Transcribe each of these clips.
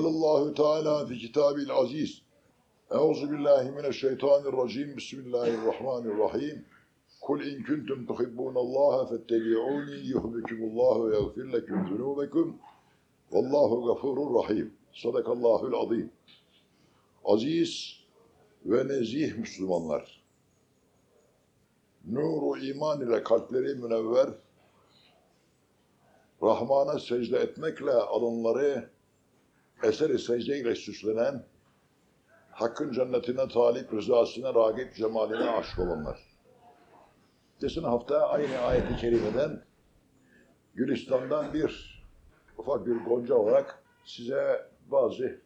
Kâlallahu Teala fi kitabil aziz. Euzu billahi mineşşeytanirracim. Bismillahirrahmanirrahim. Kul in kuntum tuhibbunallaha fettebi'uni yuhibbukumullahu ve yaghfir lekum zunubekum. Vallahu gafurur rahim. Sadakallahul azim. Aziz ve nezih Müslümanlar. Nuru iman ile kalpleri münevver, Rahman'a secde etmekle alınları eseri secde ile süslenen, Hakk'ın cennetine talip, rızasına ragip, cemaline aşık olanlar. Geçen hafta aynı ayet-i kerimeden Gülistan'dan bir ufak bir gonca olarak size bazı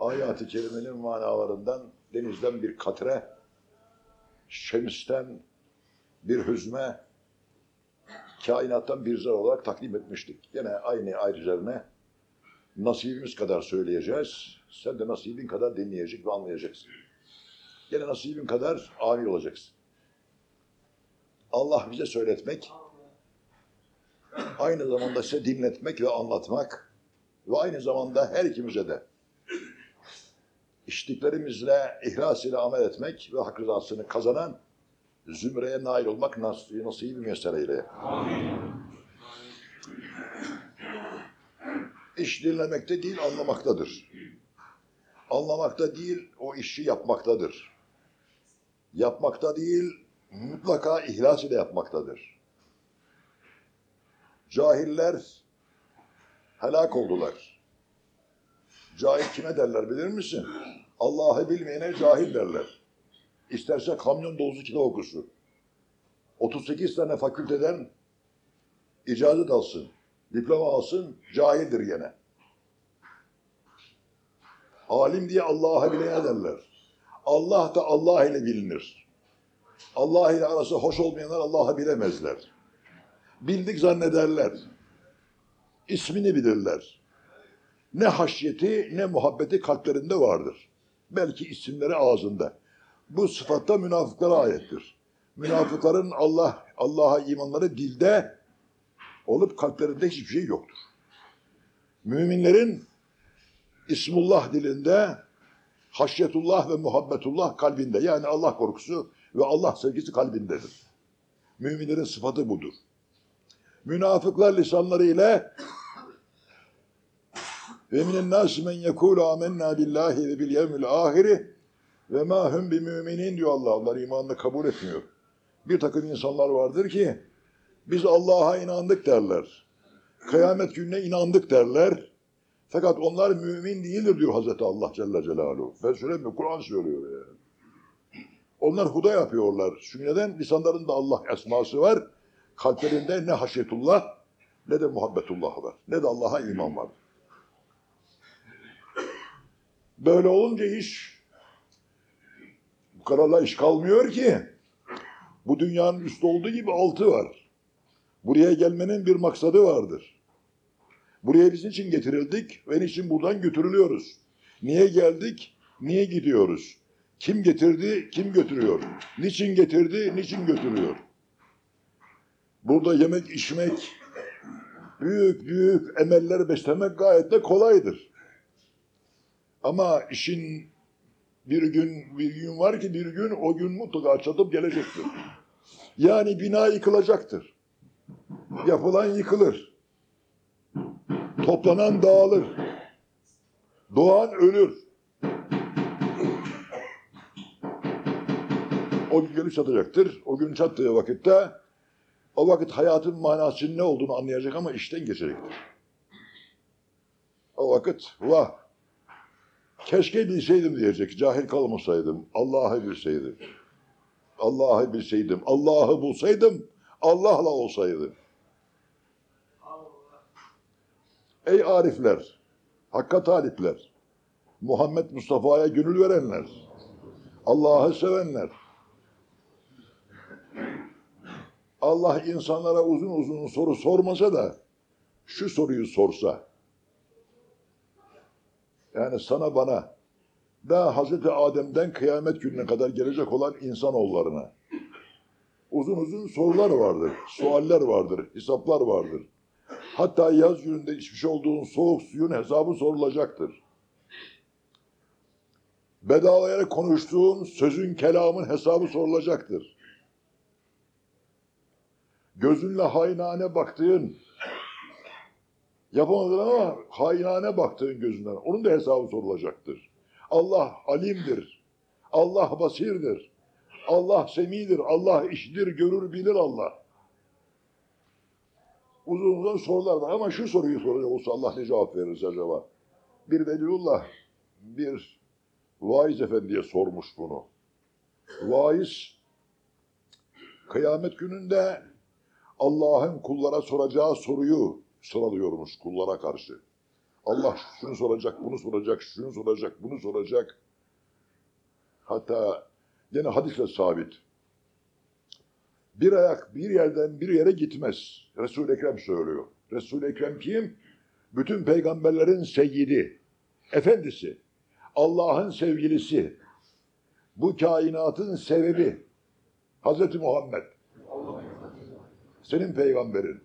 ayat-ı kerimenin manalarından denizden bir katre, şemisten bir hüzme, kainattan bir zar olarak takdim etmiştik. Yine aynı ayrıcalarına nasibimiz kadar söyleyeceğiz. Sen de nasibin kadar dinleyecek ve anlayacaksın. Yine nasibin kadar amil olacaksın. Allah bize söyletmek, aynı zamanda size dinletmek ve anlatmak ve aynı zamanda her ikimize de içtiklerimizle, ihlas ile amel etmek ve hak rızasını kazanan zümreye nail olmak nas- nasibi müyesser İş dinlemekte değil, anlamaktadır. Anlamakta değil, o işi yapmaktadır. Yapmakta değil, mutlaka ihlas ile yapmaktadır. Cahiller helak oldular. Cahil kime derler bilir misin? Allah'ı bilmeyene cahil derler. İsterse kamyon dolusu kitap okusun. 38 tane fakülteden icazet alsın, diploma alsın, cahildir gene. Alim diye Allah'ı bilene derler. Allah da Allah ile bilinir. Allah ile arası hoş olmayanlar Allah'ı bilemezler. Bildik zannederler. İsmini bilirler. Ne haşyeti ne muhabbeti kalplerinde vardır. Belki isimleri ağzında. Bu sıfatta münafıklara ayettir. Münafıkların Allah Allah'a imanları dilde olup kalplerinde hiçbir şey yoktur. Müminlerin İsmullah dilinde haşyetullah ve muhabbetullah kalbinde. Yani Allah korkusu ve Allah sevgisi kalbindedir. Müminlerin sıfatı budur. Münafıklar lisanlarıyla ve minen nâsi men yekûlu amennâ billahi ve bil yevmil ahiri ve mâ hum bi müminin diyor Allah. Onlar imanını kabul etmiyor. Bir takım insanlar vardır ki biz Allah'a inandık derler. Kıyamet gününe inandık derler. Fakat onlar mümin değildir diyor Hazreti Allah Celle Celaluhu. Ben söylemiyorum, Kur'an söylüyor yani. Onlar huda yapıyorlar. Çünkü neden? Lisanlarında Allah esması var. Kalplerinde ne haşyetullah ne de muhabbetullah var. Ne de Allah'a iman var. Böyle olunca iş bu kadarla iş kalmıyor ki. Bu dünyanın üstü olduğu gibi altı var. Buraya gelmenin bir maksadı vardır. Buraya bizim için getirildik ve için buradan götürülüyoruz. Niye geldik? Niye gidiyoruz? Kim getirdi? Kim götürüyor? Niçin getirdi? Niçin götürüyor? Burada yemek, içmek, büyük büyük emeller beslemek gayet de kolaydır. Ama işin bir gün bir gün var ki bir gün o gün mutlaka çatıp gelecektir. Yani bina yıkılacaktır. Yapılan yıkılır. Toplanan dağılır. Doğan ölür. O gün gelip çatacaktır. O gün çattığı vakitte o vakit hayatın manasının ne olduğunu anlayacak ama işten geçecektir. O vakit vah keşke bilseydim diyecek. Cahil kalmasaydım. Allah'ı bilseydim. Allah'ı bilseydim. Allah'ı bulsaydım. Allah'la olsaydım. Ey arifler, hakka talipler, Muhammed Mustafa'ya gönül verenler, Allah'ı sevenler, Allah insanlara uzun uzun soru sormasa da şu soruyu sorsa, yani sana bana, daha Hazreti Adem'den kıyamet gününe kadar gelecek olan insanoğullarına uzun uzun sorular vardır, sualler vardır, hesaplar vardır. Hatta yaz gününde içmiş olduğun soğuk suyun hesabı sorulacaktır. Bedavaya konuştuğun sözün, kelamın hesabı sorulacaktır. Gözünle hainane baktığın, yapamadın ama hainane baktığın gözünden, onun da hesabı sorulacaktır. Allah alimdir, Allah basirdir, Allah semidir, Allah işidir, görür, bilir Allah. Uzun uzun sorular var ama şu soruyu soracak olsa Allah ne cevap verir acaba? Bir veliullah, bir vaiz efendiye sormuş bunu. Vaiz, kıyamet gününde Allah'ın kullara soracağı soruyu sıralıyormuş kullara karşı. Allah şunu soracak, bunu soracak, şunu soracak, bunu soracak. Hatta yine hadisle sabit. Bir ayak bir yerden bir yere gitmez. Resul-i Ekrem söylüyor. Resul-i Ekrem kim? Bütün peygamberlerin seyyidi, efendisi, Allah'ın sevgilisi, bu kainatın sebebi, Hazreti Muhammed. Senin peygamberin,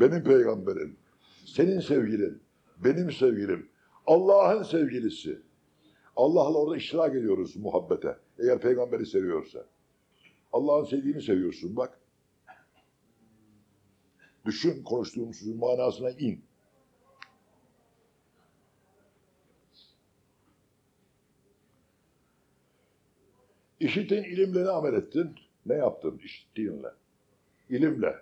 benim peygamberim, senin sevgilin, benim sevgilim, Allah'ın sevgilisi. Allah'la orada iştirak ediyoruz muhabbete. Eğer peygamberi seviyorsa. Allah'ın sevdiğini seviyorsun bak. Düşün konuştuğum sözün manasına in. İşitin ilimle ne amel ettin? Ne yaptın işittiğinle? İlimle.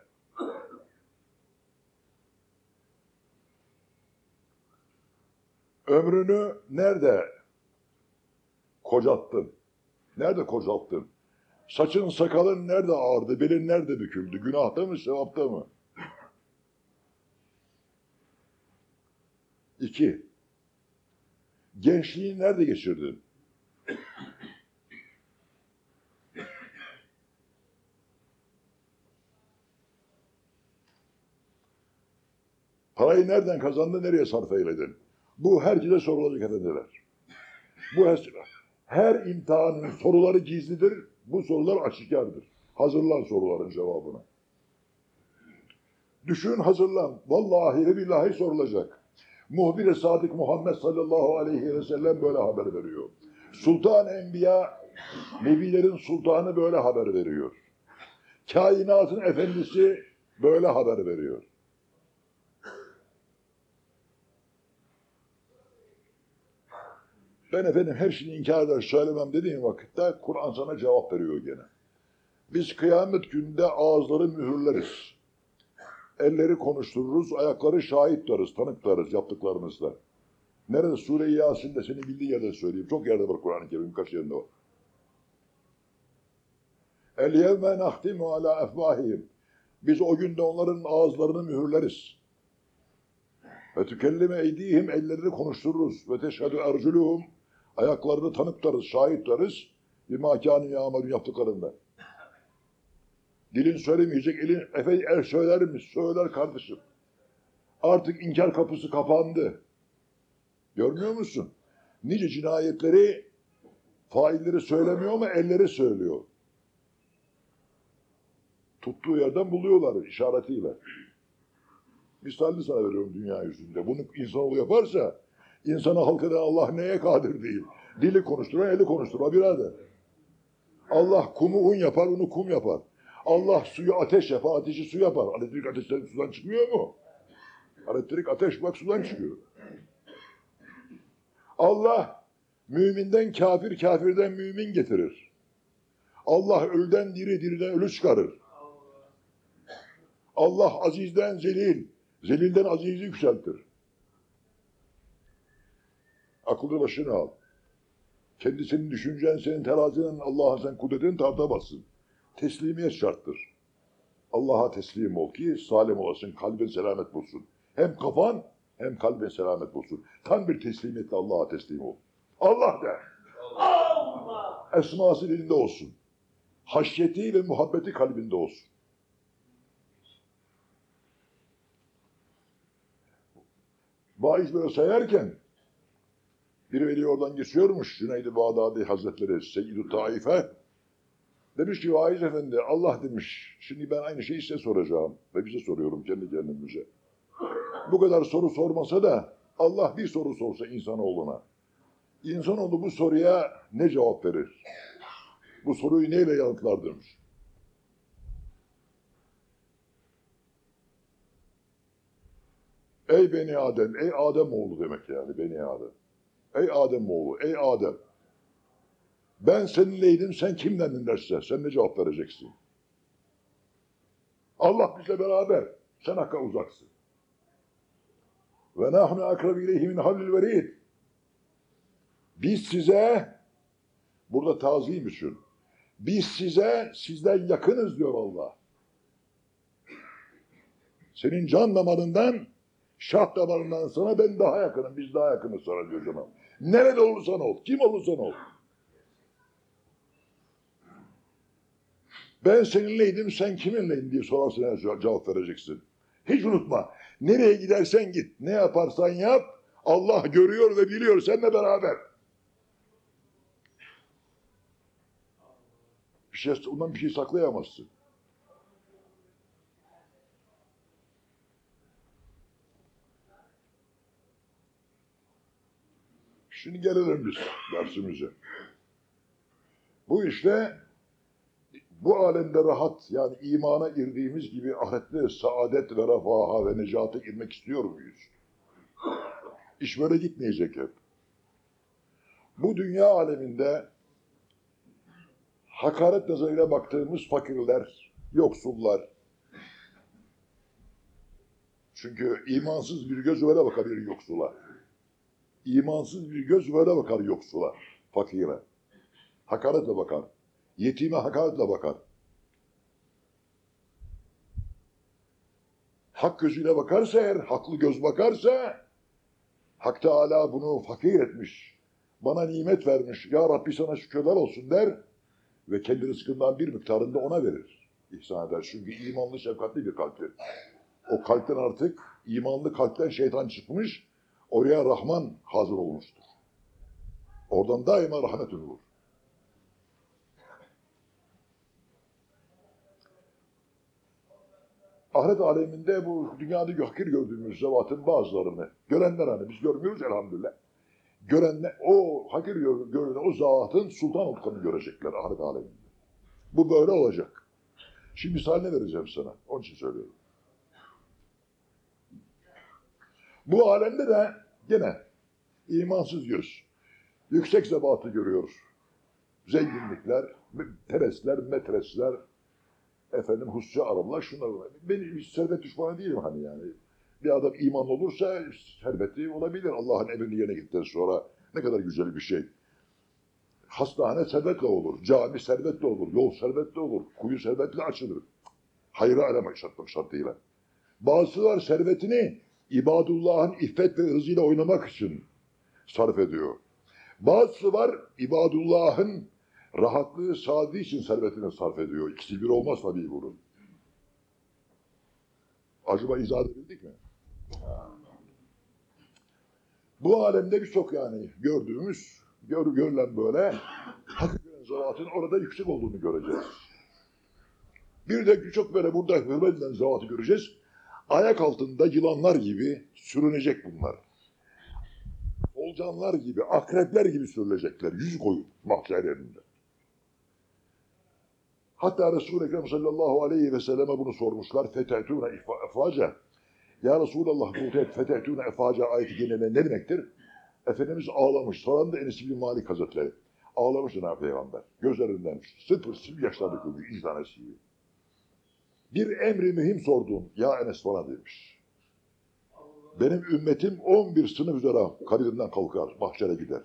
Ömrünü nerede kocattın? Nerede kocattın? Saçın sakalın nerede ağırdı? Belin nerede büküldü? Günahta mı, sevapta mı? İki. Gençliğini nerede geçirdin? Parayı nereden kazandın, nereye sarf eyledin? Bu herkese sorulacak efendiler. Bu her, her imtihanın soruları gizlidir, bu sorular aşikardır. Hazırlan soruların cevabını. Düşün hazırlan. Vallahi ve billahi sorulacak. Muhbir-i Sadık Muhammed sallallahu aleyhi ve sellem böyle haber veriyor. Sultan Enbiya, Nebilerin sultanı böyle haber veriyor. Kainatın efendisi böyle haber veriyor. Ben efendim her şeyi inkar eder söylemem dediğim vakitte Kur'an sana cevap veriyor gene. Biz kıyamet gününde ağızları mühürleriz. Elleri konuştururuz, ayakları şahit tutarız, tanık tutarız yaptıklarımızda. Nerede? Sure-i Yasin'de seni bildiği yerde söyleyeyim. Çok yerde var Kur'an-ı Kerim, kaç yerinde var. El yevme nahtimu ala efvahihim. Biz o günde onların ağızlarını mühürleriz. Ve tükellime eydihim ellerini konuştururuz. Ve teşhedü erculuhum ayaklarını tanık tutarız, şahit tutarız. Bir makânı yağmalın yaptıklarında. Dilin söylemeyecek, elin efendim el söyler mi? Söyler kardeşim. Artık inkar kapısı kapandı. Görmüyor musun? Nice cinayetleri failleri söylemiyor ama elleri söylüyor. Tuttuğu yerden buluyorlar işaretiyle. Misalini sana veriyorum dünya yüzünde. Bunu insanoğlu yaparsa insana halk eden Allah neye kadir değil. Dili konuşturan eli konuşturma birader. Allah kumu un yapar, onu kum yapar. Allah suyu ateş yapar, ateşi su yapar. Elektrik ateşten sudan çıkmıyor mu? Elektrik ateş bak sudan çıkıyor. Allah müminden kafir, kafirden mümin getirir. Allah ölüden diri, diriden ölü çıkarır. Allah azizden zelil, zelilden azizi yükseltir. Aklını başına al. Kendisinin düşüncen, senin terazinin Allah'a sen kudretini tartamazsın. Teslimiyet şarttır. Allah'a teslim ol ki salim olasın, kalbin selamet bulsun. Hem kafan hem kalbin selamet bulsun. Tam bir teslimiyetle Allah'a teslim ol. Allah de. Allah! Esması dilinde olsun. Haşyeti ve muhabbeti kalbinde olsun. Vaiz böyle sayarken bir veli oradan geçiyormuş Cüneyd-i Bağdadi Hazretleri Seyyid-i Taife demiş ki vaiz efendi Allah demiş şimdi ben aynı şeyi size soracağım ve bize soruyorum kendi kendimize. bu kadar soru sormasa da Allah bir soru sorsa insanoğluna. İnsanoğlu bu soruya ne cevap verir? Bu soruyu neyle yanıtlar demiş. Ey beni Adem, ey Adem oğlu demek yani beni Adem. Ey Adem oğlu, ey Adem. Ben seninleydim, sen kimlendin derse, sen ne cevap vereceksin? Allah bizle beraber, sen hakka uzaksın. Ve nahnu akrabu ileyhi min hablil verid. Biz size, burada tazim için, biz size, sizden yakınız diyor Allah. Senin can damarından, şah damarından sana ben daha yakınım, biz daha yakınız sana diyor canım. Nerede olursan ol, kim olursan ol. Ben seninleydim, sen kiminleydin diye sorarsın eğer cevap vereceksin. Hiç unutma. Nereye gidersen git, ne yaparsan yap, Allah görüyor ve biliyor seninle beraber. Bir şey, ondan bir şey saklayamazsın. Şimdi gelelim biz dersimize. Bu işte bu alemde rahat yani imana girdiğimiz gibi ahirette saadet ve refaha ve necate girmek istiyor muyuz? İş böyle gitmeyecek hep. Bu dünya aleminde hakaret nazarıyla baktığımız fakirler, yoksullar. Çünkü imansız bir göz öyle bakar bir yoksula. İmansız bir göz böyle bakar yoksula, fakire. Hakaretle bakar. Yetime hakaretle bakar. Hak gözüyle bakarsa eğer, haklı göz bakarsa, Hak Teala bunu fakir etmiş, bana nimet vermiş, Ya Rabbi sana şükürler olsun der ve kendi rızkından bir miktarını da ona verir. İhsan eder. Çünkü imanlı, şefkatli bir kalptir. O kalpten artık, imanlı kalpten şeytan çıkmış, oraya Rahman hazır olmuştur. Oradan daima rahmet olur. Ahiret aleminde bu dünyada hakir gördüğümüz zevatın bazılarını, görenler hani biz görmüyoruz elhamdülillah. Görenler, o hakir gör- görünen o zatın sultan olkanı görecekler ahiret aleminde. Bu böyle olacak. Şimdi misaline vereceğim sana. Onun için söylüyorum. Bu alemde de gene imansız göz, yüksek zebatı görüyor. Zenginlikler, teresler, metresler, efendim husya arabalar, şunlar bunlar. Ben servet düşmanı değilim hani yani. Bir adam iman olursa serveti olabilir Allah'ın emrini yerine gittikten sonra. Ne kadar güzel bir şey. Hastane servetle olur, cami servetle olur, yol servetle olur, kuyu servetle açılır. Hayra aramak şartmak şartıyla. Bazılar servetini ibadullahın iffet ve ırzıyla oynamak için sarf ediyor. Bazısı var ibadullahın rahatlığı, saadeti için servetini sarf ediyor. İkisi bir olmaz tabii bunun. Acaba izah edebildik mi? Bu alemde birçok yani gördüğümüz, gör, görülen böyle hakikaten zevatın orada yüksek olduğunu göreceğiz. Bir de çok böyle burada hürmet edilen zevatı göreceğiz. Ayak altında yılanlar gibi sürünecek bunlar. Olcanlar gibi, akrepler gibi sürülecekler. Yüz koyu mahşerlerinde. Hatta Resul-i Ekrem sallallahu aleyhi ve selleme bunu sormuşlar. Fethetûne efaca. Ya Resulallah bu fethetûne efaca ayeti genelde ne demektir? Efendimiz ağlamış. Soran da Enes bin Malik Hazretleri. Ağlamış Cenab-ı Peygamber. Gözlerinden sıfır sıfır yaşlar döküldü. İki tanesi gibi. Bir emri mühim sordum. Ya Enes bana demiş. Benim ümmetim 11 sınıf üzere kabirinden kalkar, mahşere gider.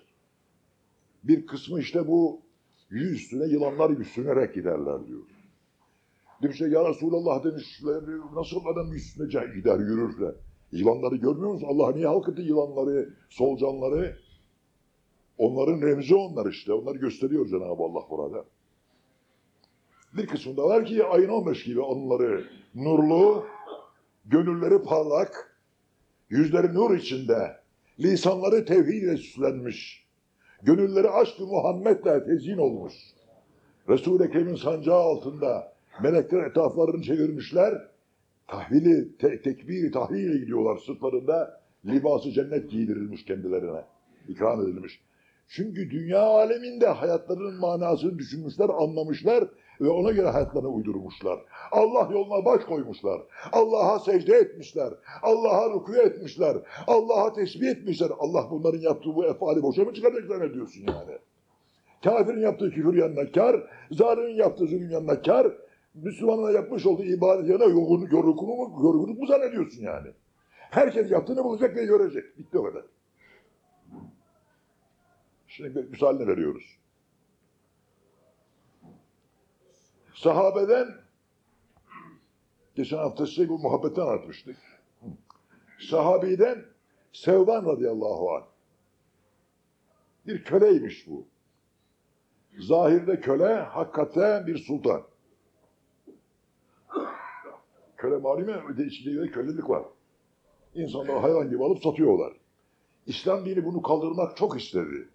Bir kısmı işte bu yüz üstüne yılanlar gibi sürünerek giderler diyor. Demiş ya Resulallah demişler nasıl adam yüz üstüne gider yürürler. Yılanları görmüyor musun? Allah niye halkıttı yılanları, solucanları? Onların remzi onlar işte. Onları gösteriyor Cenab-ı Allah burada. Bir kısmında var ki ayın 15 gibi onları nurlu, gönülleri parlak, yüzleri nur içinde, lisanları tevhid ile süslenmiş, gönülleri aşk-ı Muhammed'le tezyin olmuş. Resul-i Ekrem'in sancağı altında melekler etraflarını çevirmişler, tahvili, te, tekbiri, tahliyle gidiyorlar. Sırtlarında libası cennet giydirilmiş kendilerine. ikram edilmiş. Çünkü dünya aleminde hayatlarının manasını düşünmüşler, anlamışlar ve ona göre hayatlarını uydurmuşlar. Allah yoluna baş koymuşlar. Allah'a secde etmişler. Allah'a rükû etmişler. Allah'a tesbih etmişler. Allah bunların yaptığı bu efali boşa mı çıkaracak zannediyorsun yani? Kafirin yaptığı küfür yanına kar, zalimin yaptığı zulüm yanına kar, Müslümanın yapmış olduğu ibadet yanına yorgunluk, mu, yorgunluk mu zannediyorsun yani? Herkes yaptığını bulacak ve görecek. Bitti o kadar. Şimdi bir misalini veriyoruz. Sahabeden geçen hafta size bu muhabbetten anlatmıştık. Sahabiden Sevban radıyallahu anh. Bir köleymiş bu. Zahirde köle, hakikaten bir sultan. Köle malum ya, öde içinde göre kölelik var. İnsanları hayvan gibi alıp satıyorlar. İslam dini bunu kaldırmak çok istedi.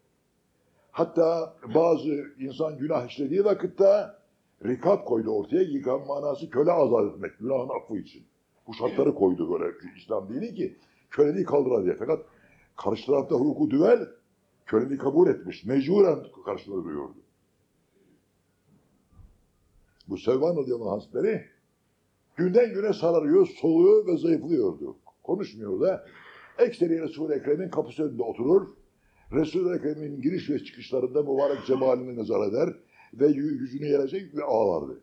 Hatta bazı insan günah işlediği vakitte rikap koydu ortaya. Yıkan manası köle azat etmek, günahın affı için. Bu şartları koydu böyle İslam dini ki köleliği kaldıra diye. Fakat karşı tarafta hukuku düvel köleliği kabul etmiş. Mecburen karşılığı duyuyordu. Bu Sevban radıyallahu Hazretleri günden güne sararıyor, soluyor ve zayıflıyordu. Konuşmuyor da ekseri Resul-i Ekrem'in kapısı önünde oturur. Resul-i Ekrem'in giriş ve çıkışlarında mübarek cemaline nazar eder ve yü- yüzünü yerecek ve ağlardı.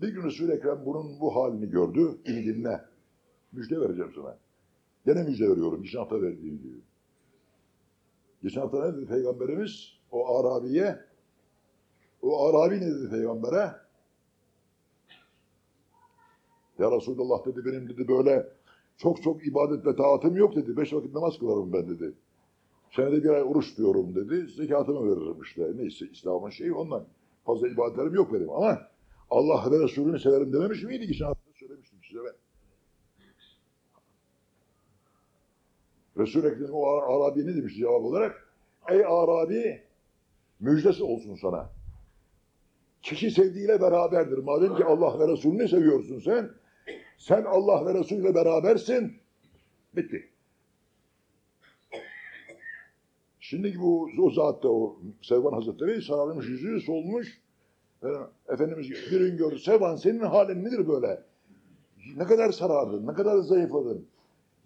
Bir gün Resul-i Ekrem bunun bu halini gördü. İyi dinle. Müjde vereceğim sana. Gene müjde veriyorum. Geçen hafta verdiğim gibi. Geçen hafta ne dedi Peygamberimiz? O Arabiye. O Arabi ne dedi Peygamber'e? Ya Resulallah dedi benim dedi böyle çok çok ibadet ve taatım yok dedi. Beş vakit namaz kılarım ben dedi. Senede bir ay oruç tutuyorum dedi. Zekatımı veririm işte. Neyse İslam'ın şeyi ondan. Fazla ibadetlerim yok benim ama Allah ve Resulünü severim dememiş miydi? Geçen hafta söylemiştim size ben. Resul-i Ekrem o Ara- Arabi ne demiş cevap olarak? Ey Arabi müjdesi olsun sana. Kişi sevdiğiyle beraberdir. Madem ki Allah ve Resulünü seviyorsun sen, sen Allah ve Resulüyle berabersin. Bitti. Şimdiki bu o zatta o Sevban Hazretleri sararmış yüzü solmuş. Efendimiz bir gün gördü. Sevban senin halin nedir böyle? Ne kadar sarardın, ne kadar zayıfladın?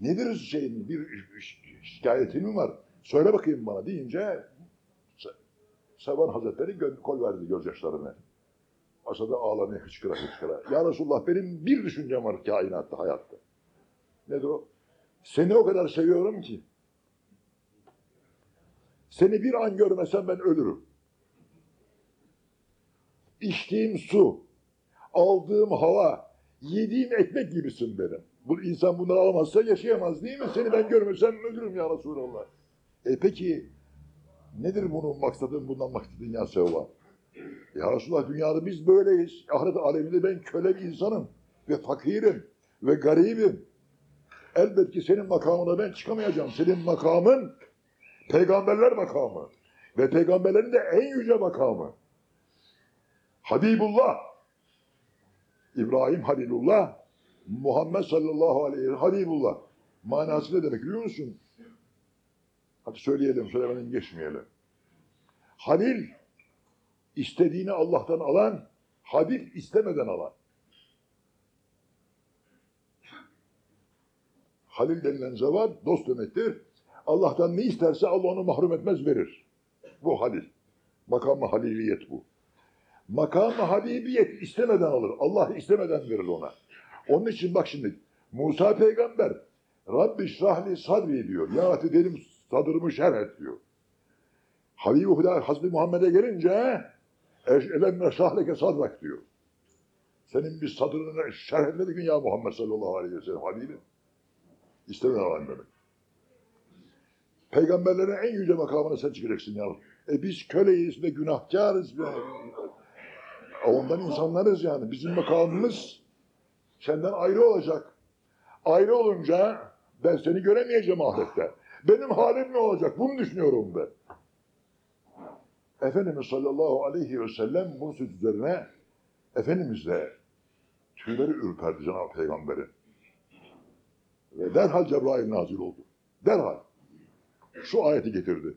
Nedir şeyin, bir şi- şikayetin mi var? Söyle bakayım bana deyince Se- Sevban Hazretleri kol verdi gözyaşlarını. Aşağıda ağlamaya hıçkıra hıçkıra. Ya Resulullah benim bir düşüncem var kainatta, hayatta. Nedir o? Seni o kadar seviyorum ki seni bir an görmesem ben ölürüm. İçtiğim su, aldığım hava, yediğim ekmek gibisin benim. Bu insan bunları alamazsa yaşayamaz değil mi? Seni ben görmesem ölürüm ya Resulallah. E peki nedir bunun maksadın, bundan maksadın ya Sevva? Ya Resulallah dünyada biz böyleyiz. Ahiret aleminde ben köle bir insanım ve fakirim ve garibim. Elbet ki senin makamına ben çıkamayacağım. Senin makamın peygamberler makamı. Ve peygamberlerin de en yüce makamı. Habibullah. İbrahim Halilullah. Muhammed sallallahu aleyhi ve Habibullah. Manası ne demek biliyor musun? Hadi söyleyelim, söylemeden geçmeyelim. Halil, istediğini Allah'tan alan, Habib istemeden alan. Halil denilen zevat dost demektir. Allah'tan ne isterse Allah onu mahrum etmez verir. Bu halil. Makam-ı haliliyet bu. Makam-ı habibiyet istemeden alır. Allah istemeden verir ona. Onun için bak şimdi Musa peygamber Rabbi şrahli sadri diyor. Ya benim sadrımı şerh et diyor. Habibi Huda Hazreti Muhammed'e gelince elem şahleke sadrak diyor. Senin bir sadrını şerh etmedik ya Muhammed sallallahu aleyhi ve sellem Habibim. İstemeden alan demek. Peygamberlerin en yüce makamına sen çıkacaksın ya. E biz köleyiz ve günahkarız ve ondan insanlarız yani. Bizim makamımız senden ayrı olacak. Ayrı olunca ben seni göremeyeceğim ahirette. Benim halim ne olacak? Bunu düşünüyorum ben. Efendimiz sallallahu aleyhi ve sellem bu söz üzerine Efendimiz de tüyleri ürperdi Cenab-ı Peygamber'in. Ve derhal Cebrail nazil oldu. Derhal. Şu ayeti getirdi.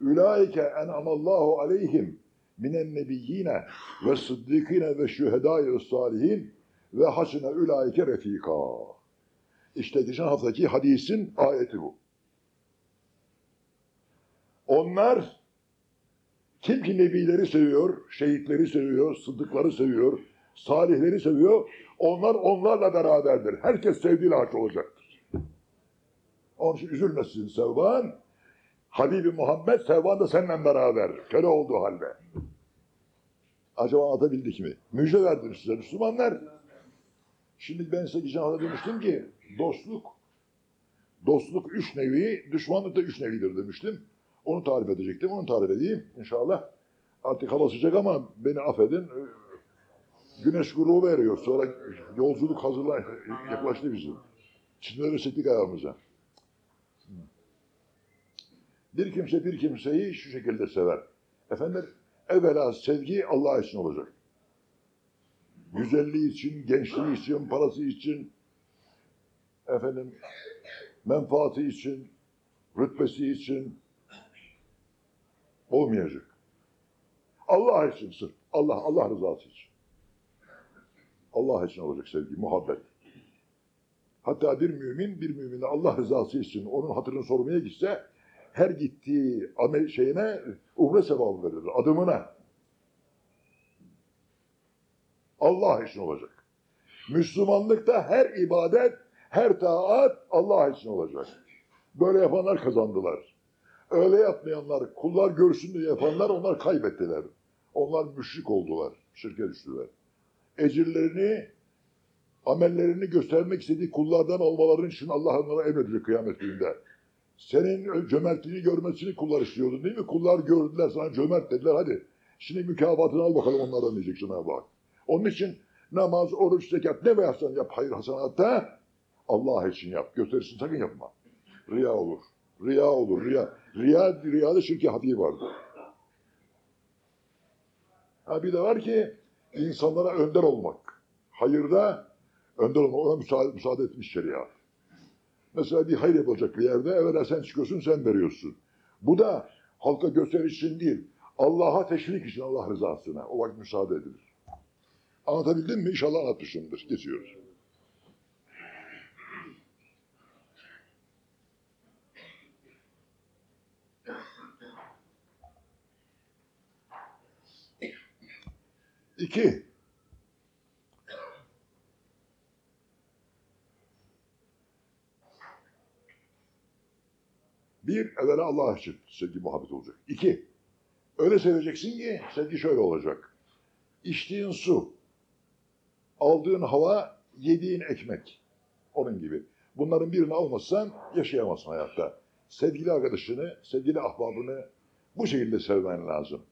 Ülaike en'amallahu aleyhim minen nebiyyine ve sıddıkine ve şühedâi ve salihin ve hasine ülaike refika. İşte geçen haftaki hadisin ayeti bu. Onlar kim ki nebileri seviyor, şehitleri seviyor, sıddıkları seviyor, salihleri seviyor, onlar onlarla beraberdir. Herkes sevdiğiyle harç olacaktır. Onun için üzülmesin Sevban. Habibi Muhammed Sevban da seninle beraber. Köle olduğu halde. Acaba anlatabildik mi? Müjde verdim size Müslümanlar. Şimdi ben size geçen hafta demiştim ki dostluk dostluk üç nevi, düşmanlık da üç nevidir demiştim. Onu tarif edecektim. Onu tarif edeyim inşallah. Artık hava sıcak ama beni affedin. Güneş grubu veriyor. Sonra yolculuk hazırlan yaklaştı bizim. Çinleri çektik ayağımıza. Bir kimse bir kimseyi şu şekilde sever. Efendim evvela sevgi Allah için olacak. Güzelliği için, gençliği için, parası için, efendim menfaati için, rütbesi için olmayacak. Allah için sırf. Allah, Allah rızası için. Allah için olacak sevgi, muhabbet. Hatta bir mümin, bir mümine Allah rızası için onun hatırını sormaya gitse, her gittiği amel şeyine umre sevabı verilir, adımına. Allah için olacak. Müslümanlıkta her ibadet, her taat Allah için olacak. Böyle yapanlar kazandılar. Öyle yapmayanlar, kullar görsün diye yapanlar onlar kaybettiler. Onlar müşrik oldular, şirke düştüler. Ecirlerini, amellerini göstermek istediği kullardan olmaların için Allah onlara emredecek kıyamet gününde. Senin cömertliğini görmesini kullar istiyordun değil mi? Kullar gördüler sana cömert dediler hadi. Şimdi mükafatını al bakalım onlardan diyecek Cenab-ı Hak. Onun için namaz, oruç, zekat ne yapsan yap hayır hasanatta Allah için yap. Gösterirsin sakın yapma. Riya olur. Riya olur. Riya. Riya, riyada şirki hafifi vardır. Ha bir de var ki insanlara önder olmak. Hayırda önder olmak. Ona müsaade, müsaade etmiş şeriat. Mesela bir hayır yapılacak bir yerde evvela sen çıkıyorsun sen veriyorsun. Bu da halka gösteriş için değil. Allah'a teşvik için Allah rızasına. O vakit müsaade edilir. Anlatabildim mi? İnşallah anlatmışımdır. Geçiyoruz. İki. Bir, evvela Allah için sevgi muhabbet olacak. İki, öyle seveceksin ki sevgi şöyle olacak. İçtiğin su, aldığın hava, yediğin ekmek. Onun gibi. Bunların birini almazsan yaşayamazsın hayatta. Sevgili arkadaşını, sevgili ahbabını bu şekilde sevmen lazım.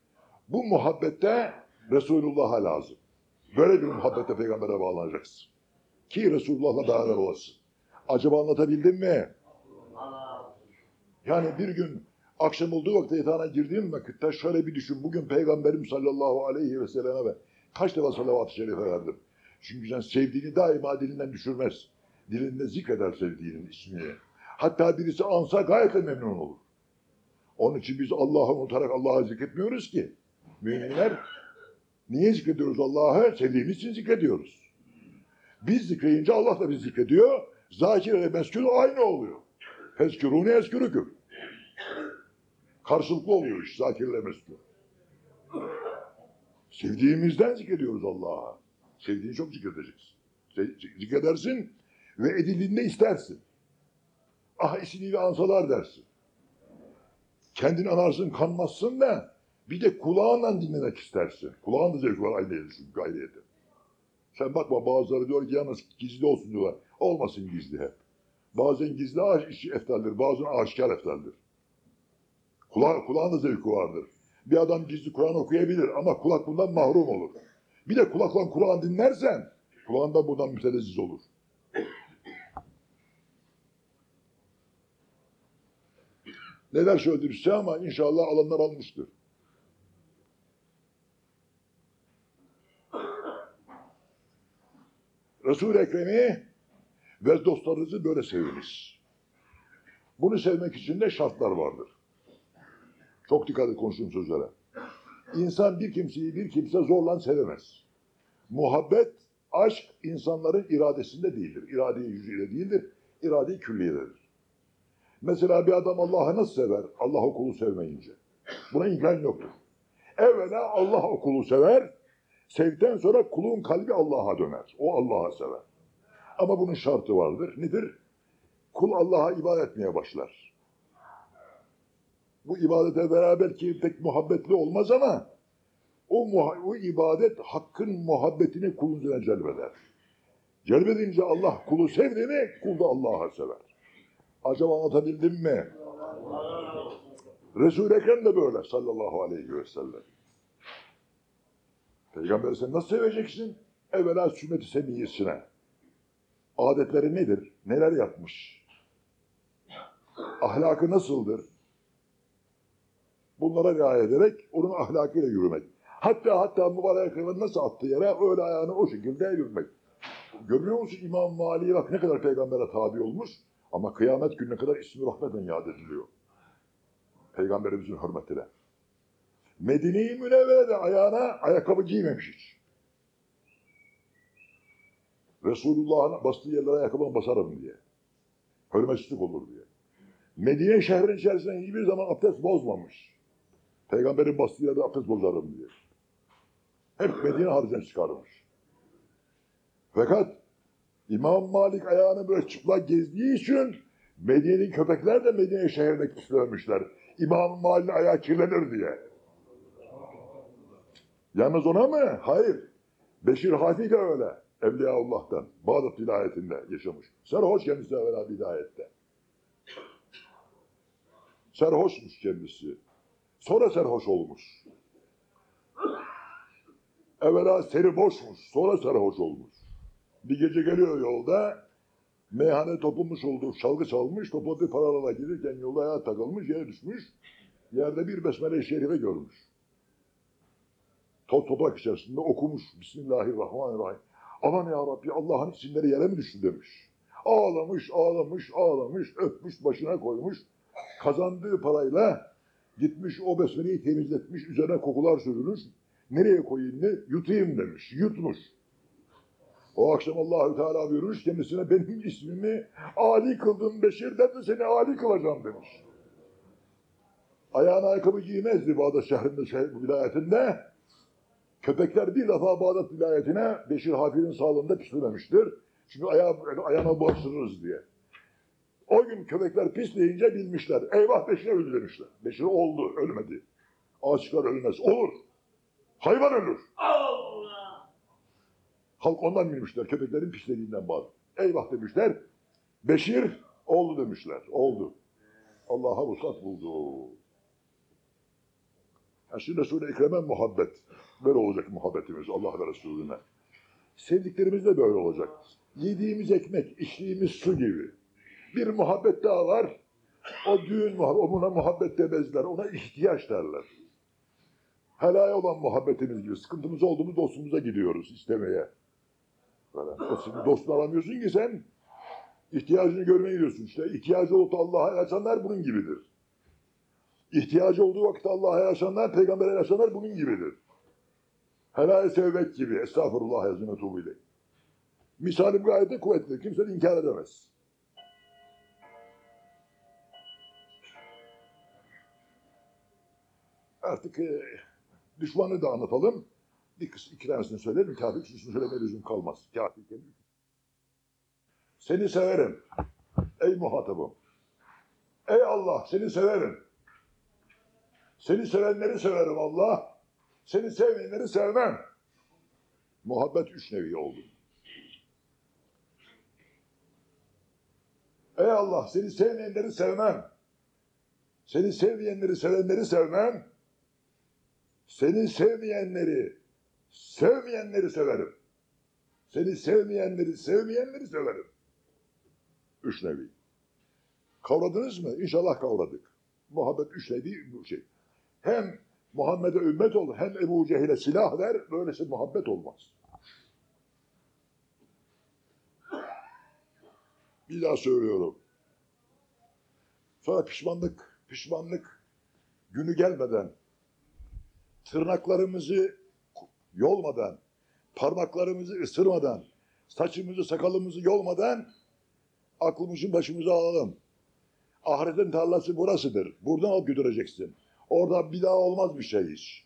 Bu muhabbette Resulullah'a lazım. Böyle bir muhabbete peygambere bağlanacaksın. Ki Resulullah'la beraber olasın. Acaba anlatabildim mi? Yani bir gün akşam olduğu vakti yatağına girdiğim vakitte şöyle bir düşün. Bugün Peygamberim sallallahu aleyhi ve selleme kaç defa salavat-ı şerife verdim. Çünkü sen sevdiğini daima dilinden düşürmez. Dilinde zikreder sevdiğinin ismini. Hatta birisi ansa gayet de memnun olur. Onun için biz Allah'ı unutarak Allah'ı zikretmiyoruz ki. Müminler niye zikrediyoruz Allah'ı? Sevdiğimiz için zikrediyoruz. Biz zikreyince Allah da bizi zikrediyor. Zakir ile meskûr aynı oluyor. Fezkürûne eskürüküm. Karşılıklı oluyor iş zakirle meskûr. Sevdiğimizden zikrediyoruz Allah'a. Sevdiğini çok zikredeceksin. Zikredersin ve edildiğinde istersin. Ah isini ve ansalar dersin. Kendini anarsın kanmazsın da bir de kulağınla dinlemek istersin. Kulağın da zevki var aynı çünkü gayriyeti. Sen bakma bazıları diyor ki yalnız gizli olsun diyorlar. Olmasın gizli hep. Bazen gizli eftaldir, bazen aşikar eftaldir. Kula kulağın zevki vardır. Bir adam gizli Kur'an okuyabilir ama kulak bundan mahrum olur. Bir de kulakla Kur'an dinlersen kulağından bundan mütelezziz olur. Neler söyledi size ama inşallah alanlar almıştır. Resul-i Ekrem'i ve dostlarınızı böyle seviniz. Bunu sevmek için de şartlar vardır. Çok dikkat et konuştuğum sözlere. İnsan bir kimseyi bir kimse zorla sevemez. Muhabbet, aşk insanların iradesinde değildir. İrade-i yüzüyle değildir, irade-i külliyededir. Mesela bir adam Allah'ı nasıl sever? Allah okulu sevmeyince. Buna imkan yoktur. Evvela Allah okulu sever, sevdikten sonra kulun kalbi Allah'a döner. O Allah'a sever. Ama bunun şartı vardır. Nedir? Kul Allah'a ibadet etmeye başlar. Bu ibadete beraber ki pek muhabbetli olmaz ama o, o ibadet hakkın muhabbetini kulun üzerine celbeder. Celbedince Allah kulu sevdi mi kul da Allah'a sever. Acaba anlatabildim mi? Resul-i Ekrem de böyle sallallahu aleyhi ve sellem. Peygamber sen nasıl seveceksin? Evvela sünnet-i seniyyesine. Adetleri nedir? Neler yapmış? Ahlakı nasıldır? Bunlara riayet ederek onun ahlakıyla yürümek. Hatta hatta mübarek ayaklarını nasıl attığı yere öyle ayağını o şekilde yürümek. Görüyor musun İmam Mali'ye bak ne kadar peygambere tabi olmuş ama kıyamet gününe kadar ismi rahmeten yad ediliyor. Peygamberimizin hürmetine. Medine-i Münevvere'de ayağına ayakkabı giymemiş hiç. Resulullah'ın bastığı yerlere ayakkabımı basarım diye. Hürmetsizlik olur diye. Medine şehrin içerisinde hiçbir zaman abdest bozmamış. Peygamberin bastığı yerde abdest bozarım diye. Hep Medine harcını çıkarmış. Fakat İmam Malik ayağını böyle çıplak gezdiği için Medine'nin köpekler de Medine şehrine pislemişler. İmam Malik'in ayağı kirlenir diye. Yalnız ona mı? Hayır. Beşir Hafi de öyle. Evliyaullah'tan. Bağdat vilayetinde yaşamış. Serhoş kendisi evvela vilayette. Serhoşmuş kendisi. Sonra serhoş olmuş. Evvela seri boşmuş. Sonra serhoş olmuş. Bir gece geliyor yolda. Meyhane topulmuş olduğu çalgı çalmış. Topladığı paralarla gelirken yolda ayağa takılmış. Yere düşmüş. Yerde bir besmele-i şerife görmüş. Top toprak içerisinde okumuş. Bismillahirrahmanirrahim. Aman ya Rabbi Allah'ın isimleri yere mi düştü demiş. Ağlamış, ağlamış, ağlamış, öpmüş, başına koymuş. Kazandığı parayla gitmiş o besmeleyi temizletmiş, üzerine kokular sürülmüş. Nereye koyayım ne? Yutayım demiş. Yutmuş. O akşam Allahü Teala buyurmuş kendisine benim ismimi Ali kıldım Beşir'den de seni Ali kılacağım demiş. Ayağına ayakkabı giymezdi Bağdat şehrinde, şehir, vilayetinde. Köpekler bir defa Bağdat vilayetine Beşir Hafi'nin sağlığında pislememiştir. Çünkü ayağı, ayağına bulaştırırız diye. O gün köpekler pisleyince bilmişler. Eyvah Beşir öldü demişler. Beşir oldu, ölmedi. Ağaçlar ölmez. Olur. Hayvan ölür. Allah! Halk ondan bilmişler köpeklerin pislediğinden bağlı. Eyvah demişler. Beşir oldu demişler. Oldu. Allah'a ruhsat buldu. Ha şimdi Resul-i Ekrem'e muhabbet. Böyle olacak muhabbetimiz Allah Resulüne. Sevdiklerimiz de böyle olacak. Yediğimiz ekmek, içtiğimiz su gibi. Bir muhabbet daha var. O düğün muhabbet, ona muhabbet demezler. Ona ihtiyaç derler. Helal olan muhabbetimiz gibi. Sıkıntımız oldu mu dostumuza gidiyoruz istemeye. O şimdi dostunu aramıyorsun ki sen ihtiyacını görmeye gidiyorsun işte. İhtiyacı olup Allah'a yaşayanlar bunun gibidir. İhtiyacı olduğu vakit Allah'a yaşayanlar, peygambere yaşayanlar bunun gibidir. Helal sevmek gibi. Estağfurullah yazını tuğbu ile. Misalim gayet de kuvvetli. Kimse de inkar edemez. Artık e, düşmanı da anlatalım. Bir kısmı iki tanesini söylerim. Kafir üçüncüsünü söylemeye lüzum kalmaz. Kafir kendi. Seni severim. Ey muhatabım. Ey Allah seni severim. Seni sevenleri severim Allah. Seni sevmeyenleri sevmem. Muhabbet üç nevi oldu. Ey Allah seni sevmeyenleri sevmem. Seni sevmeyenleri sevenleri sevmem. Seni sevmeyenleri, sevmeyenleri severim. Seni sevmeyenleri, sevmeyenleri severim. Üç nevi. Kavradınız mı? İnşallah kavradık. Muhabbet üç nevi bu şey. Hem Muhammed'e ümmet ol, hem Ebu Cehil'e silah ver, böylesi muhabbet olmaz. Bir daha söylüyorum. Sonra pişmanlık, pişmanlık günü gelmeden, tırnaklarımızı yolmadan, parmaklarımızı ısırmadan, saçımızı sakalımızı yolmadan aklımızı başımıza alalım. Ahiretin tarlası burasıdır. Buradan al götüreceksin. Orada bir daha olmaz bir şey hiç.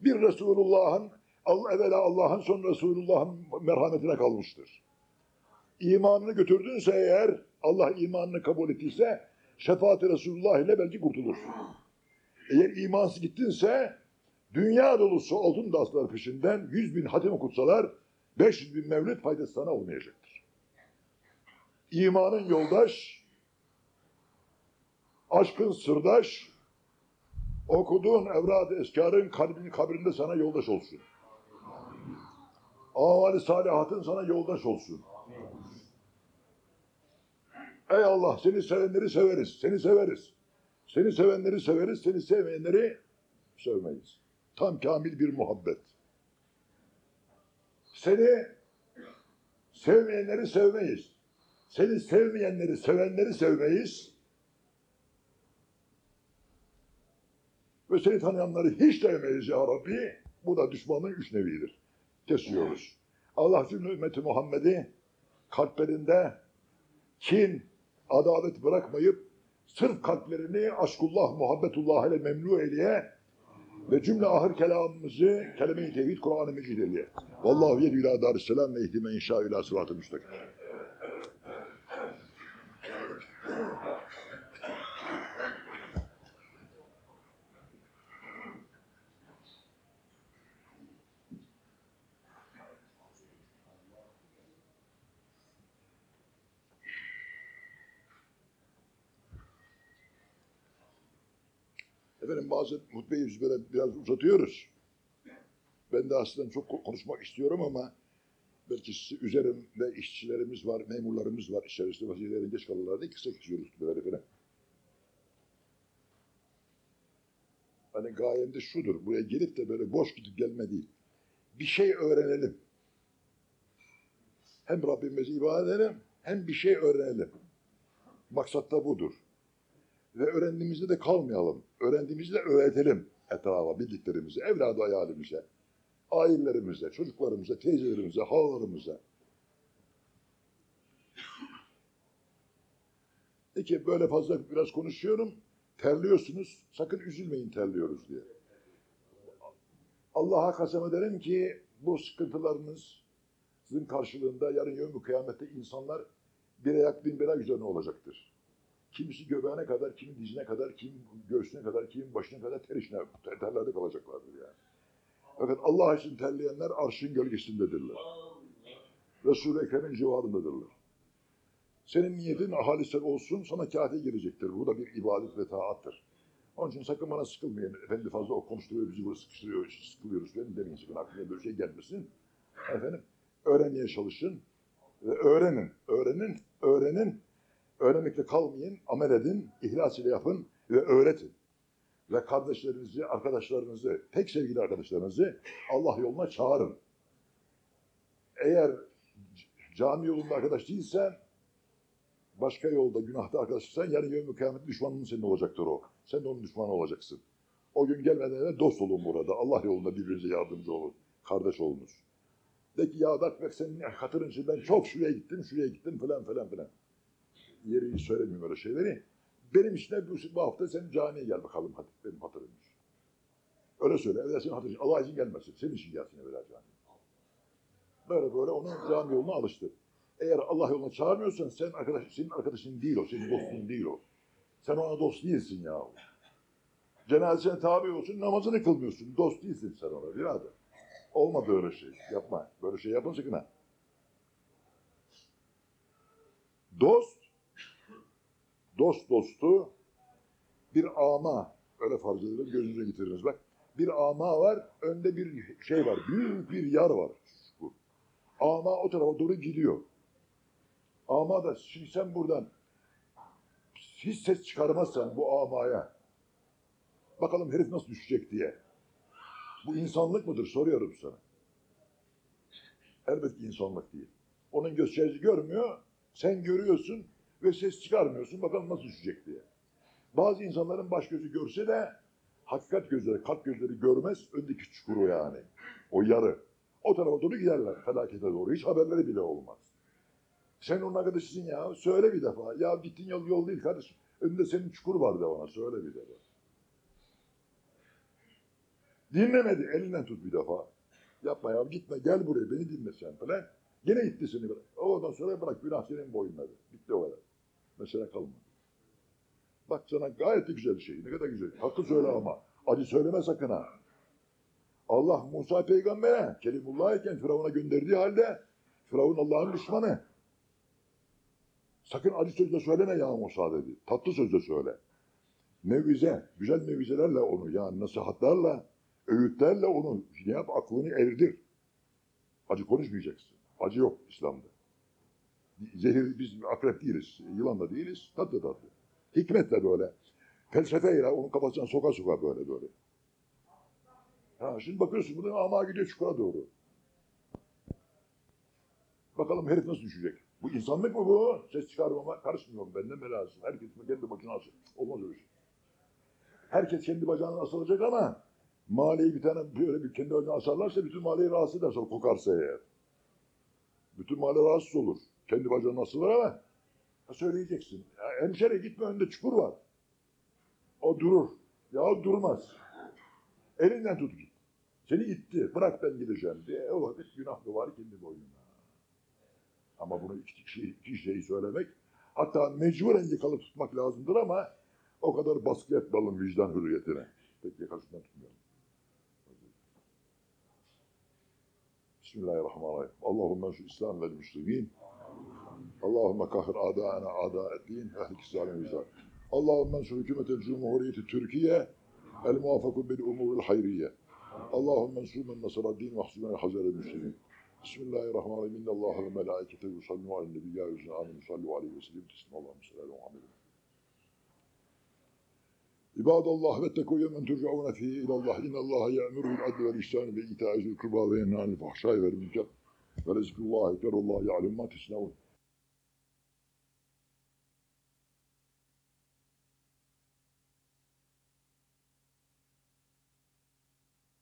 Bir Resulullah'ın, evvela Allah'ın sonra Resulullah'ın merhametine kalmıştır. İmanını götürdünse eğer, Allah imanını kabul ettiyse, şefaat-i Resulullah ile belki kurtulursun. Eğer imansız gittinse, dünya dolusu altın daslar peşinden 100 bin hatim okutsalar, 500 bin mevlüt faydası sana olmayacaktır. İmanın yoldaş, aşkın sırdaş, okuduğun evrad-ı eskarın kalbin kabrinde sana yoldaş olsun. Amali salihatın sana yoldaş olsun. Ey Allah seni sevenleri severiz, seni severiz. Seni sevenleri severiz, seni sevmeyenleri sevmeyiz. Tam kamil bir muhabbet. Seni sevmeyenleri sevmeyiz. Seni sevmeyenleri, sevenleri sevmeyiz. Ve seni tanıyanları hiç sevmeyiz ya Rabbi. Bu da düşmanın üç nevidir. Kesiyoruz. Allah cümle ümmeti Muhammed'i kalplerinde kin, adalet bırakmayıp sırf kalplerini aşkullah, muhabbetullah ile memnu eyleye ve cümle ahir kelamımızı kelime-i tevhid Kur'an-ı Mecid eyleye. Vallahu yedü ila darisselam ve ihdime inşa ila sıratı müstakim. Efendim bazen hutbeyi böyle biraz uzatıyoruz. Ben de aslında çok konuşmak istiyorum ama belki sizi üzerimde işçilerimiz var, memurlarımız var içerisinde vaziyelerin geç kalırlar kısa kesiyoruz hutbeleri falan. Hani gayem de şudur, buraya gelip de böyle boş gidip gelme değil. Bir şey öğrenelim. Hem Rabbimize ibadet edelim, hem bir şey öğrenelim. Maksat da budur. Ve öğrendiğimizde de kalmayalım. Öğrendiğimizde de öğretelim etrafa, bildiklerimizi, evladı hayalimize, ailelerimize, çocuklarımıza, teyzelerimize, halalarımıza. Peki böyle fazla biraz konuşuyorum. Terliyorsunuz. Sakın üzülmeyin terliyoruz diye. Allah'a kasem ederim ki bu sıkıntılarınızın karşılığında yarın yevmi kıyamette insanlar bir ayak bin bela üzerine olacaktır. Kimisi göbeğine kadar, kimi dizine kadar, kim göğsüne kadar, kimin başına kadar ter içine, ter, terlerde kalacaklardır yani. Fakat Allah için terleyenler arşın gölgesindedirler. Resul-i Ekrem'in civarındadırlar. Senin niyetin ahalisel olsun, sana kâhte girecektir. Bu da bir ibadet ve taattır. Onun için sakın bana sıkılmayın. Efendi fazla o konuşturuyor, bizi burada sıkıştırıyor, sıkılıyoruz. Benim demeyin sakın aklına böyle şey gelmesin. Efendim, öğrenmeye çalışın ve öğrenin, öğrenin, öğrenin. Öğrenmekle kalmayın, amel edin, ihlas ile yapın ve öğretin. Ve kardeşlerinizi, arkadaşlarınızı, tek sevgili arkadaşlarınızı Allah yoluna çağırın. Eğer cami yolunda arkadaş değilsen, başka yolda günahta arkadaşsan yarın yevmi kıyamet düşmanın senin olacaktır o. Sen de onun düşmanı olacaksın. O gün gelmeden evvel dost olun burada. Allah yolunda birbirinize yardımcı olun. Kardeş olunuz. De ki ya bak bak senin hatırın için ben çok şuraya gittim, şuraya gittim falan falan filan yeri söylemiyorum öyle şeyleri. Benim için de bu, bu hafta sen camiye gel bakalım hadi benim hatırımmış. Öyle söyle. Evvel senin hatırın. Allah için gelmesin. Senin için gelsin evvela camiye. Böyle böyle onun cami yoluna alıştı. Eğer Allah yoluna çağırmıyorsan sen arkadaş, senin arkadaşın değil o. Senin dostun değil o. Sen ona dost değilsin ya. Cenazesine tabi olsun namazını kılmıyorsun. Dost değilsin sen ona birader. Olmadı öyle şey. Yapma. Böyle şey yapın sakın ha. Dost dost dostu bir ama öyle farz edilir gözünüze getiririz bak. Bir ama var önde bir şey var büyük bir yar var. Bu. Ama o tarafa doğru gidiyor. Ama da şimdi sen buradan hiç ses çıkarmazsan bu amaya bakalım herif nasıl düşecek diye. Bu insanlık mıdır soruyorum sana. Elbette insanlık değil. Onun gösterisi görmüyor. Sen görüyorsun. Ve ses çıkarmıyorsun bakalım nasıl düşecek diye. Bazı insanların baş gözü görse de hakikat gözleri, kalp gözleri görmez. Öndeki çukuru yani. O yarı. O tarafa doğru giderler felakete doğru. Hiç haberleri bile olmaz. Sen onun arkadaşısın ya. Söyle bir defa. Ya gittiğin yol yol değil kardeşim. Önünde senin çukur var de ona. Söyle bir defa. Dinlemedi. Elinden tut bir defa. Yapma ya gitme gel buraya beni dinle sen falan. Gene gitti seni bırak. Ondan sonra bırak günah senin boynuna. Bitti o kadar. Mesela kalmadı. Bak sana gayet de güzel şey. Ne kadar güzel. Hakkı söyle ama. Acı söyleme sakın ha. Allah Musa peygambere Kelimullah iken Firavun'a gönderdiği halde Firavun Allah'ın düşmanı. Sakın acı sözle söyleme ya Musa dedi. Tatlı sözle söyle. Mevize, güzel mevizelerle onu yani nasihatlerle, öğütlerle onu ne yap aklını erdir. Acı konuşmayacaksın. Acı yok İslam'da. Zehir biz akrep değiliz, yılan da değiliz, tatlı tatlı. Hikmetle böyle. Felsefeyle onun kafasına soka soka böyle böyle. Ha, şimdi bakıyorsun bunu ama gidiyor çukura doğru. Bakalım herif nasıl düşecek? Bu insanlık mı bu? Ses çıkarmama karışmıyorum benden belasın. Herkes kendi başına asıl. Olmaz öyle şey. Herkes kendi bacağına asılacak ama mahalleyi bir tane böyle bir kendi bacağına asarlarsa bütün mahalleyi rahatsız eder sonra kokarsa eğer. Bütün mahalle rahatsız olur. Kendi bacağına asılır ama ha, söyleyeceksin. Ya, hemşire gitme önünde çukur var. O durur. Ya durmaz. Elinden tut git. Seni itti. Bırak ben gideceğim diye. E, O vakit günah da var kendi boynuna. Ama bunu iki, kişi, iki şeyi söylemek hatta mecburen yakalı tutmak lazımdır ama o kadar baskı yapmayalım vicdan hürriyetine. Pek yakasından tutmayalım. Bismillahirrahmanirrahim. Allahümme şu İslam ve Müslümin. Allahümme kahir a'da'ana a'da'eddin ehlik zalim vicdan. Allahümme şu hükümetel cumhuriyeti Türkiye el muvaffaku bil umuril hayriye. Allahümme şu men nasaraddin ve ahsümen hazarel müslimin. Bismillahirrahmanirrahim. İnne Allahe ve melâiketehu yusallû alen nebiyyâ yüzüne âmin sallu aleyhi ve sellem teslim. Allahümme sallallahu aleyhi ve sellem. İbadallah ve tekû yemen turcaûne fîhî ilallah. İnne Allahe ye'muru bil adli vel ihsâni ve itâi zil kurbâ ve yenhâ anil fahşâi vel münker. Ve rezikullâhi kerallâhi ya'lem mâ.